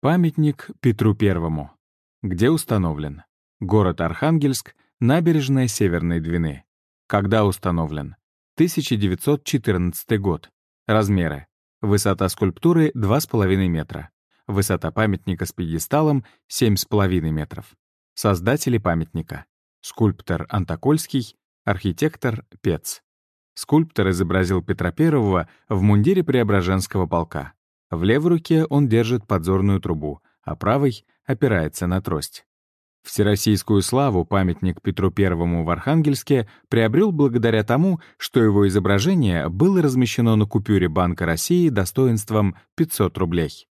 Памятник Петру Первому. Где установлен? Город Архангельск, набережная Северной Двины. Когда установлен? 1914 год. Размеры. Высота скульптуры 2,5 метра. Высота памятника с пьедесталом 7,5 метров. Создатели памятника. Скульптор Антокольский, архитектор Пец. Скульптор изобразил Петра I в мундире Преображенского полка. В левой руке он держит подзорную трубу, а правой опирается на трость. Всероссийскую славу памятник Петру I в Архангельске приобрел благодаря тому, что его изображение было размещено на купюре Банка России достоинством 500 рублей.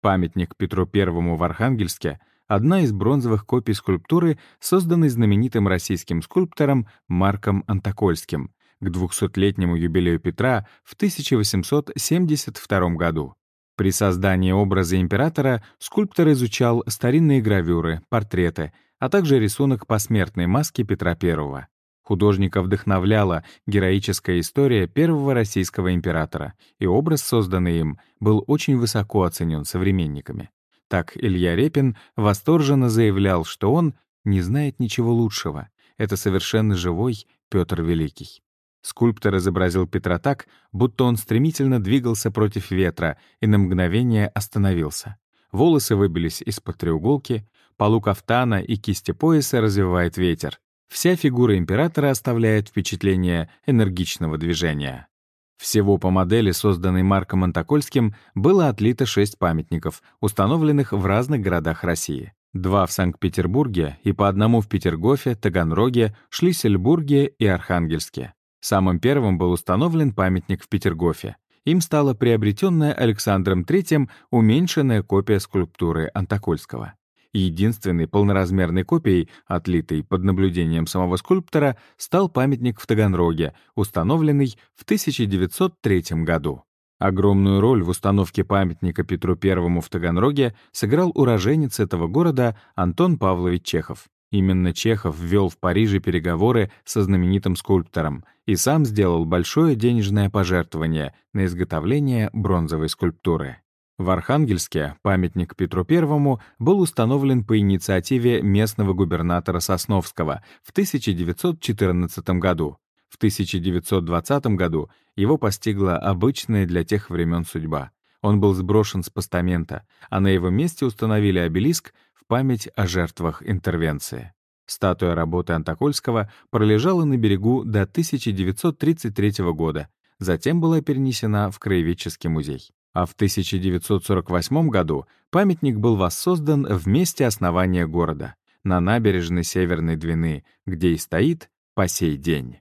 Памятник Петру I в Архангельске — одна из бронзовых копий скульптуры, созданной знаменитым российским скульптором Марком Антокольским к 200-летнему юбилею Петра в 1872 году. При создании образа императора скульптор изучал старинные гравюры, портреты, а также рисунок посмертной маски Петра I. Художника вдохновляла героическая история первого российского императора, и образ, созданный им, был очень высоко оценен современниками. Так Илья Репин восторженно заявлял, что он не знает ничего лучшего. Это совершенно живой Петр Великий. Скульптор изобразил Петра так, будто он стремительно двигался против ветра и на мгновение остановился. Волосы выбились из-под треуголки, полу кафтана и кисти пояса развивает ветер. Вся фигура императора оставляет впечатление энергичного движения. Всего по модели, созданной Марком Антокольским, было отлито шесть памятников, установленных в разных городах России. Два в Санкт-Петербурге и по одному в Петергофе, Таганроге, Шлиссельбурге и Архангельске. Самым первым был установлен памятник в Петергофе. Им стала приобретенная Александром III уменьшенная копия скульптуры Антокольского. Единственной полноразмерной копией, отлитой под наблюдением самого скульптора, стал памятник в Таганроге, установленный в 1903 году. Огромную роль в установке памятника Петру I в Таганроге сыграл уроженец этого города Антон Павлович Чехов. Именно Чехов ввел в Париже переговоры со знаменитым скульптором и сам сделал большое денежное пожертвование на изготовление бронзовой скульптуры. В Архангельске памятник Петру I был установлен по инициативе местного губернатора Сосновского в 1914 году. В 1920 году его постигла обычная для тех времен судьба. Он был сброшен с постамента, а на его месте установили обелиск память о жертвах интервенции. Статуя работы Антокольского пролежала на берегу до 1933 года, затем была перенесена в Краеведческий музей. А в 1948 году памятник был воссоздан в месте основания города, на набережной Северной Двины, где и стоит по сей день.